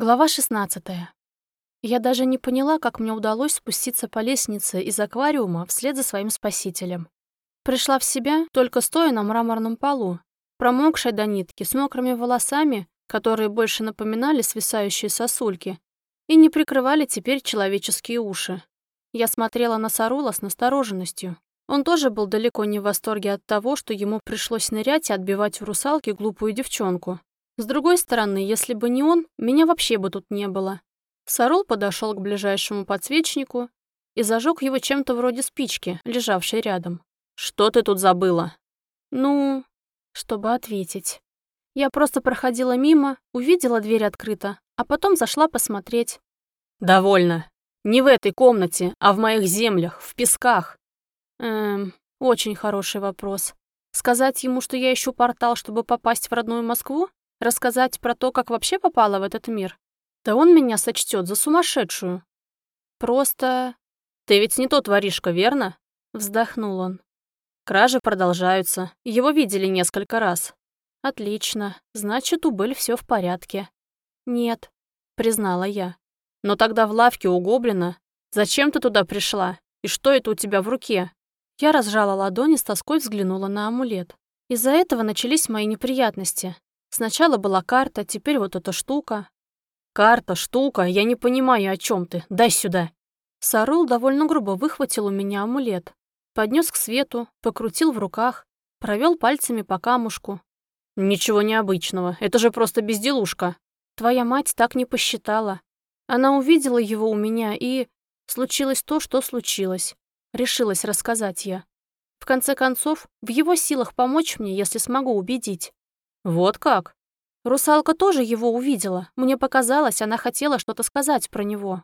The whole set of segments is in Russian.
Глава 16. Я даже не поняла, как мне удалось спуститься по лестнице из аквариума вслед за своим спасителем. Пришла в себя, только стоя на мраморном полу, промокшей до нитки, с мокрыми волосами, которые больше напоминали свисающие сосульки, и не прикрывали теперь человеческие уши. Я смотрела на Сарула с настороженностью. Он тоже был далеко не в восторге от того, что ему пришлось нырять и отбивать в русалке глупую девчонку. С другой стороны, если бы не он, меня вообще бы тут не было. Сарул подошел к ближайшему подсвечнику и зажег его чем-то вроде спички, лежавшей рядом. «Что ты тут забыла?» «Ну...» Чтобы ответить. Я просто проходила мимо, увидела дверь открыта, а потом зашла посмотреть. «Довольно. Не в этой комнате, а в моих землях, в песках». Эм, очень хороший вопрос. Сказать ему, что я ищу портал, чтобы попасть в родную Москву? Рассказать про то, как вообще попала в этот мир? Да он меня сочтет за сумасшедшую. Просто... Ты ведь не тот воришка, верно? Вздохнул он. Кражи продолжаются. Его видели несколько раз. Отлично. Значит, у Бель все в порядке. Нет, признала я. Но тогда в лавке у Гоблина... Зачем ты туда пришла? И что это у тебя в руке? Я разжала ладони, с тоской взглянула на амулет. Из-за этого начались мои неприятности. Сначала была карта, теперь вот эта штука. Карта, штука, я не понимаю, о чем ты. Дай сюда. Сарул довольно грубо выхватил у меня амулет. Поднес к свету, покрутил в руках, провел пальцами по камушку. Ничего необычного, это же просто безделушка. Твоя мать так не посчитала. Она увидела его у меня и... Случилось то, что случилось. Решилась рассказать я. В конце концов, в его силах помочь мне, если смогу убедить. «Вот как?» Русалка тоже его увидела. Мне показалось, она хотела что-то сказать про него.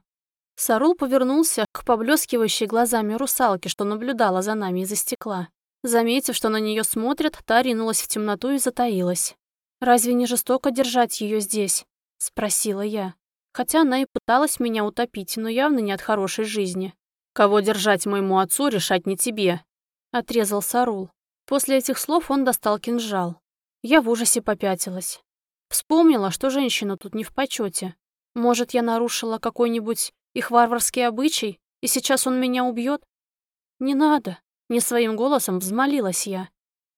Сарул повернулся к поблескивающей глазами русалке, что наблюдала за нами из-за стекла. Заметив, что на нее смотрят, та ринулась в темноту и затаилась. «Разве не жестоко держать ее здесь?» — спросила я. Хотя она и пыталась меня утопить, но явно не от хорошей жизни. «Кого держать моему отцу, решать не тебе», — отрезал Сарул. После этих слов он достал кинжал. Я в ужасе попятилась. Вспомнила, что женщина тут не в почете. Может, я нарушила какой-нибудь их варварский обычай, и сейчас он меня убьет? Не надо, не своим голосом взмолилась я.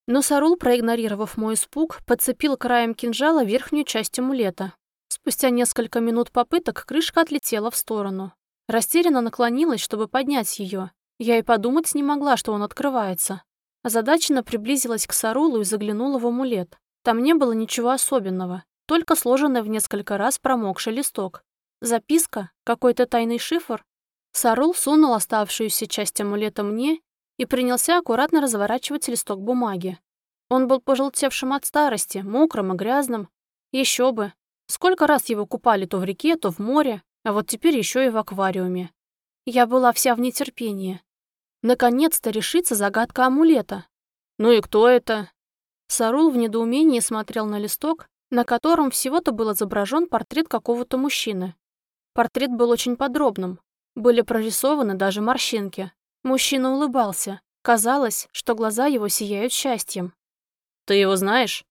Но Сарул, проигнорировав мой испуг, подцепил краем кинжала верхнюю часть амулета. Спустя несколько минут попыток крышка отлетела в сторону. Растерянно наклонилась, чтобы поднять ее. Я и подумать не могла, что он открывается. Озадаченно приблизилась к Сарулу и заглянула в амулет. Там не было ничего особенного, только сложенный в несколько раз промокший листок. Записка? Какой-то тайный шифр? Сарул сунул оставшуюся часть амулета мне и принялся аккуратно разворачивать листок бумаги. Он был пожелтевшим от старости, мокрым и грязным. Еще бы. Сколько раз его купали то в реке, то в море, а вот теперь еще и в аквариуме. Я была вся в нетерпении. Наконец-то решится загадка амулета. «Ну и кто это?» Сарул в недоумении смотрел на листок, на котором всего-то был изображен портрет какого-то мужчины. Портрет был очень подробным. Были прорисованы даже морщинки. Мужчина улыбался. Казалось, что глаза его сияют счастьем. «Ты его знаешь?»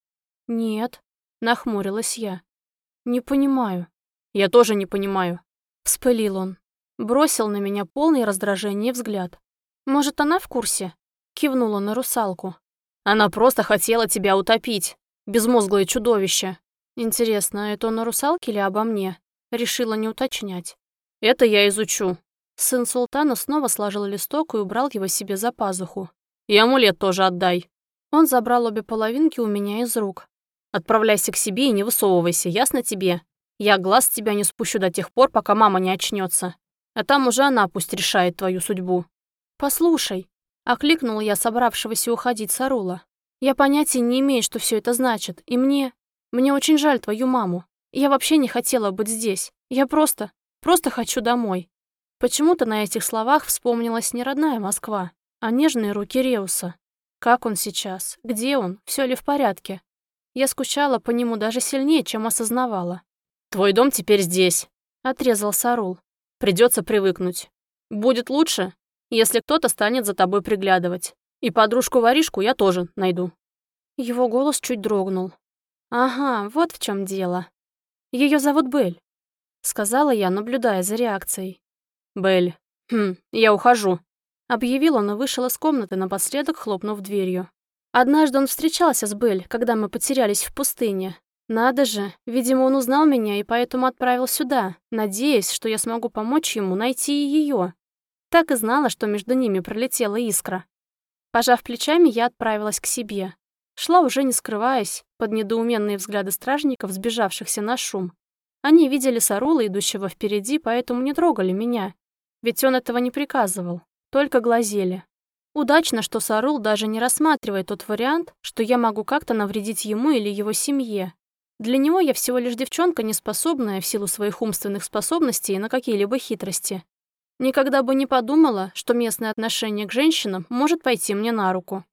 «Нет», — нахмурилась я. «Не понимаю». «Я тоже не понимаю», — вспылил он. Бросил на меня полный раздражение взгляд. «Может, она в курсе?» Кивнула на русалку. «Она просто хотела тебя утопить. Безмозглое чудовище». «Интересно, это он на русалке или обо мне?» Решила не уточнять. «Это я изучу». Сын султана снова сложил листок и убрал его себе за пазуху. «И амулет тоже отдай». Он забрал обе половинки у меня из рук. «Отправляйся к себе и не высовывайся, ясно тебе? Я глаз с тебя не спущу до тех пор, пока мама не очнется. А там уже она пусть решает твою судьбу». «Послушай», — окликнула я собравшегося уходить Сарула. «Я понятия не имею, что все это значит, и мне... Мне очень жаль твою маму. Я вообще не хотела быть здесь. Я просто... просто хочу домой». Почему-то на этих словах вспомнилась не родная Москва, а нежные руки Реуса. Как он сейчас? Где он? Все ли в порядке? Я скучала по нему даже сильнее, чем осознавала. «Твой дом теперь здесь», — отрезал Сарул. «Придется привыкнуть. Будет лучше, если кто-то станет за тобой приглядывать. И подружку-воришку я тоже найду». Его голос чуть дрогнул. «Ага, вот в чем дело. Ее зовут Бель». сказала я, наблюдая за реакцией. «Белль, хм, я ухожу», — объявил он и вышел из комнаты, напоследок хлопнув дверью. Однажды он встречался с Белль, когда мы потерялись в пустыне. Надо же, видимо, он узнал меня и поэтому отправил сюда, надеясь, что я смогу помочь ему найти и ее. Так и знала, что между ними пролетела искра. Пожав плечами, я отправилась к себе. Шла уже не скрываясь, под недоуменные взгляды стражников, сбежавшихся на шум. Они видели Сарула, идущего впереди, поэтому не трогали меня. Ведь он этого не приказывал, только глазели. Удачно, что Сарул даже не рассматривает тот вариант, что я могу как-то навредить ему или его семье. Для него я всего лишь девчонка, не способная в силу своих умственных способностей на какие-либо хитрости. Никогда бы не подумала, что местное отношение к женщинам может пойти мне на руку.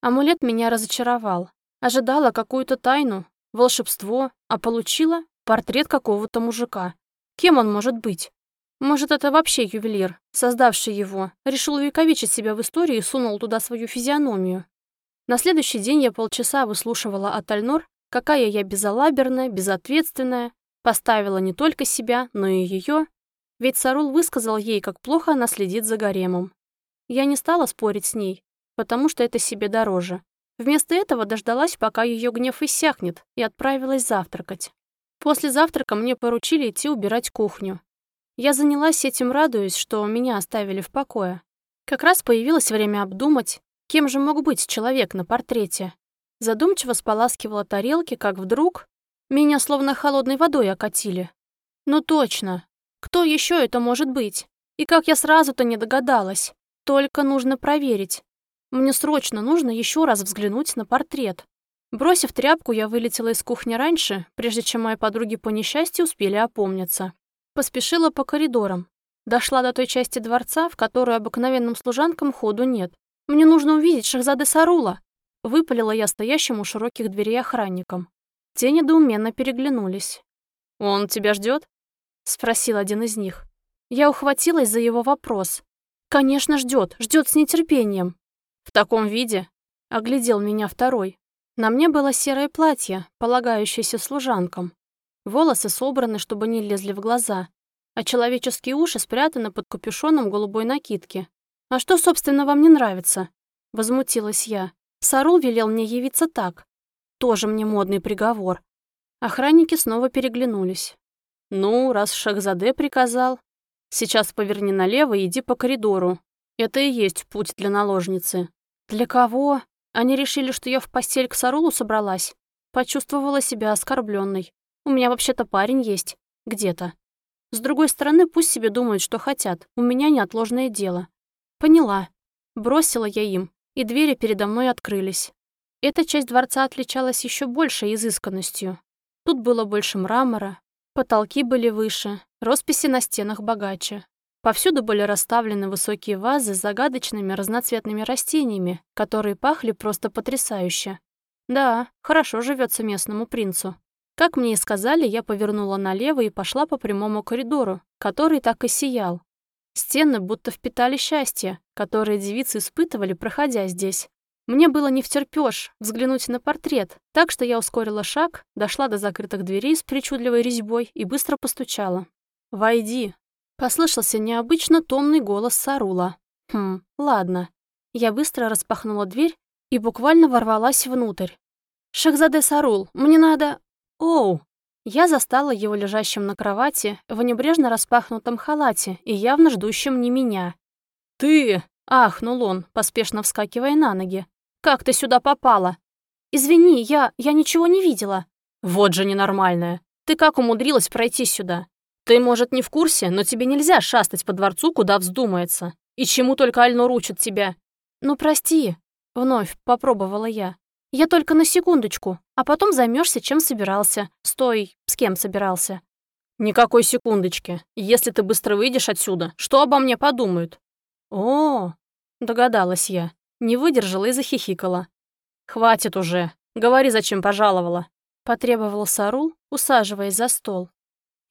Амулет меня разочаровал. Ожидала какую-то тайну, волшебство, а получила портрет какого-то мужика. Кем он может быть? Может, это вообще ювелир, создавший его, решил увековечить себя в истории и сунул туда свою физиономию. На следующий день я полчаса выслушивала от Альнор, какая я безалаберная, безответственная, поставила не только себя, но и ее, ведь Сарул высказал ей, как плохо она следит за гаремом. Я не стала спорить с ней, потому что это себе дороже. Вместо этого дождалась, пока ее гнев иссякнет, и отправилась завтракать. После завтрака мне поручили идти убирать кухню. Я занялась этим, радуясь, что меня оставили в покое. Как раз появилось время обдумать, кем же мог быть человек на портрете. Задумчиво споласкивала тарелки, как вдруг меня словно холодной водой окатили. Ну точно, кто еще это может быть? И как я сразу-то не догадалась. Только нужно проверить. Мне срочно нужно еще раз взглянуть на портрет. Бросив тряпку, я вылетела из кухни раньше, прежде чем мои подруги по несчастью успели опомниться. Поспешила по коридорам. Дошла до той части дворца, в которую обыкновенным служанкам ходу нет. Мне нужно увидеть Шахзады Сарула. Выпалила я стоящему у широких дверей охранникам. Те недоуменно переглянулись. «Он тебя ждет? — спросил один из них. Я ухватилась за его вопрос. «Конечно, ждет, ждет с нетерпением». «В таком виде?» — оглядел меня второй. На мне было серое платье, полагающееся служанкам. Волосы собраны, чтобы не лезли в глаза, а человеческие уши спрятаны под капюшоном голубой накидки. «А что, собственно, вам не нравится?» — возмутилась я. Сарул велел мне явиться так. Тоже мне модный приговор. Охранники снова переглянулись. «Ну, раз Шахзаде приказал, сейчас поверни налево и иди по коридору. Это и есть путь для наложницы». «Для кого? Они решили, что я в постель к Сарулу собралась?» Почувствовала себя оскорбленной. У меня вообще-то парень есть. Где-то. С другой стороны, пусть себе думают, что хотят. У меня неотложное дело. Поняла. Бросила я им, и двери передо мной открылись. Эта часть дворца отличалась еще большей изысканностью. Тут было больше мрамора, Потолки были выше, росписи на стенах богаче. Повсюду были расставлены высокие вазы с загадочными разноцветными растениями, которые пахли просто потрясающе. Да, хорошо живется местному принцу. Как мне и сказали, я повернула налево и пошла по прямому коридору, который так и сиял. Стены будто впитали счастье, которое девицы испытывали, проходя здесь. Мне было не втерпёшь взглянуть на портрет, так что я ускорила шаг, дошла до закрытых дверей с причудливой резьбой и быстро постучала. «Войди!» Послышался необычно томный голос Сарула. «Хм, ладно». Я быстро распахнула дверь и буквально ворвалась внутрь. «Шахзаде Сарул, мне надо...» «Оу!» Я застала его лежащим на кровати в небрежно распахнутом халате и явно ждущим не меня. «Ты!» — ахнул он, поспешно вскакивая на ноги. Как ты сюда попала?» «Извини, я... я ничего не видела». «Вот же ненормальная. Ты как умудрилась пройти сюда? Ты, может, не в курсе, но тебе нельзя шастать по дворцу, куда вздумается. И чему только Альнор учит тебя?» «Ну, прости», — вновь попробовала я. «Я только на секундочку, а потом займешься, чем собирался. Стой, с кем собирался?» «Никакой секундочки. Если ты быстро выйдешь отсюда, что обо мне подумают?» «О, догадалась я. Не выдержала и захихикала. «Хватит уже. Говори, зачем пожаловала». Потребовал Сарул, усаживаясь за стол.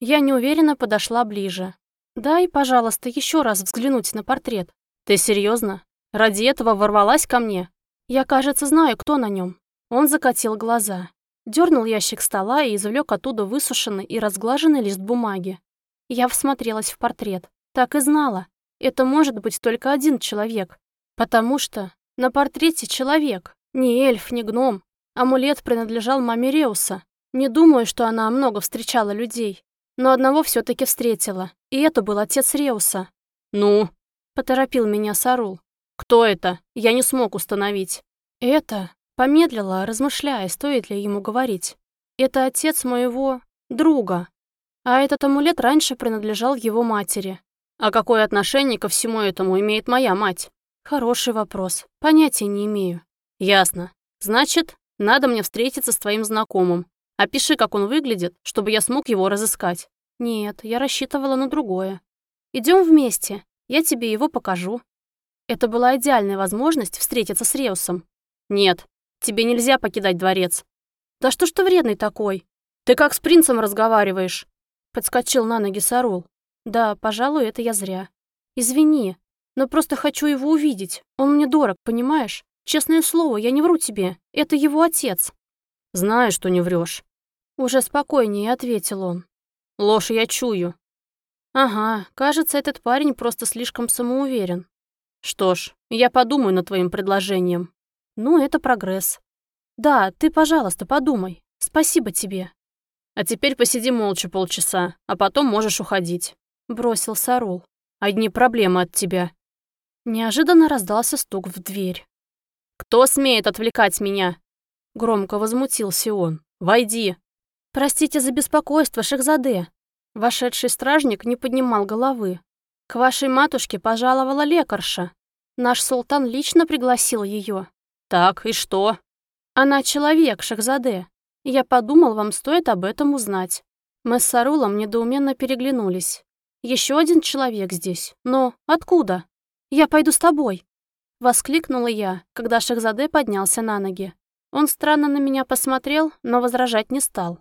Я неуверенно подошла ближе. «Дай, пожалуйста, еще раз взглянуть на портрет». «Ты серьезно? Ради этого ворвалась ко мне?» «Я, кажется, знаю, кто на нем. Он закатил глаза. Дернул ящик стола и извлек оттуда высушенный и разглаженный лист бумаги. Я всмотрелась в портрет. Так и знала. Это может быть только один человек. Потому что на портрете человек. Не эльф, не гном. Амулет принадлежал маме Реуса. Не думаю, что она много встречала людей. Но одного все таки встретила. И это был отец Реуса. «Ну?» — поторопил меня Сарул. «Кто это? Я не смог установить». «Это...» — помедлила, размышляя, стоит ли ему говорить. «Это отец моего... друга. А этот амулет раньше принадлежал его матери. А какое отношение ко всему этому имеет моя мать? Хороший вопрос. Понятия не имею. Ясно. Значит, надо мне встретиться с твоим знакомым. Опиши, как он выглядит, чтобы я смог его разыскать. Нет, я рассчитывала на другое. Идем вместе, я тебе его покажу. Это была идеальная возможность встретиться с Реусом. Нет, тебе нельзя покидать дворец. Да что ж ты вредный такой? Ты как с принцем разговариваешь? Подскочил на ноги Сарул. Да, пожалуй, это я зря. Извини, но просто хочу его увидеть. Он мне дорог, понимаешь? Честное слово, я не вру тебе. Это его отец. Знаю, что не врешь. Уже спокойнее ответил он. Ложь я чую. Ага, кажется, этот парень просто слишком самоуверен. Что ж, я подумаю над твоим предложением. Ну, это прогресс. Да, ты, пожалуйста, подумай. Спасибо тебе. А теперь посиди молча полчаса, а потом можешь уходить», — бросил Сарул. «Одни проблемы от тебя». Неожиданно раздался стук в дверь. «Кто смеет отвлекать меня?» Громко возмутился он. «Войди!» «Простите за беспокойство, Шехзаде». Вошедший стражник не поднимал головы. «К вашей матушке пожаловала лекарша. Наш султан лично пригласил ее. «Так, и что?» «Она человек, Шахзаде. Я подумал, вам стоит об этом узнать. Мы с Сарулом недоуменно переглянулись. Еще один человек здесь. Но откуда? Я пойду с тобой. Воскликнула я, когда Шахзаде поднялся на ноги. Он странно на меня посмотрел, но возражать не стал.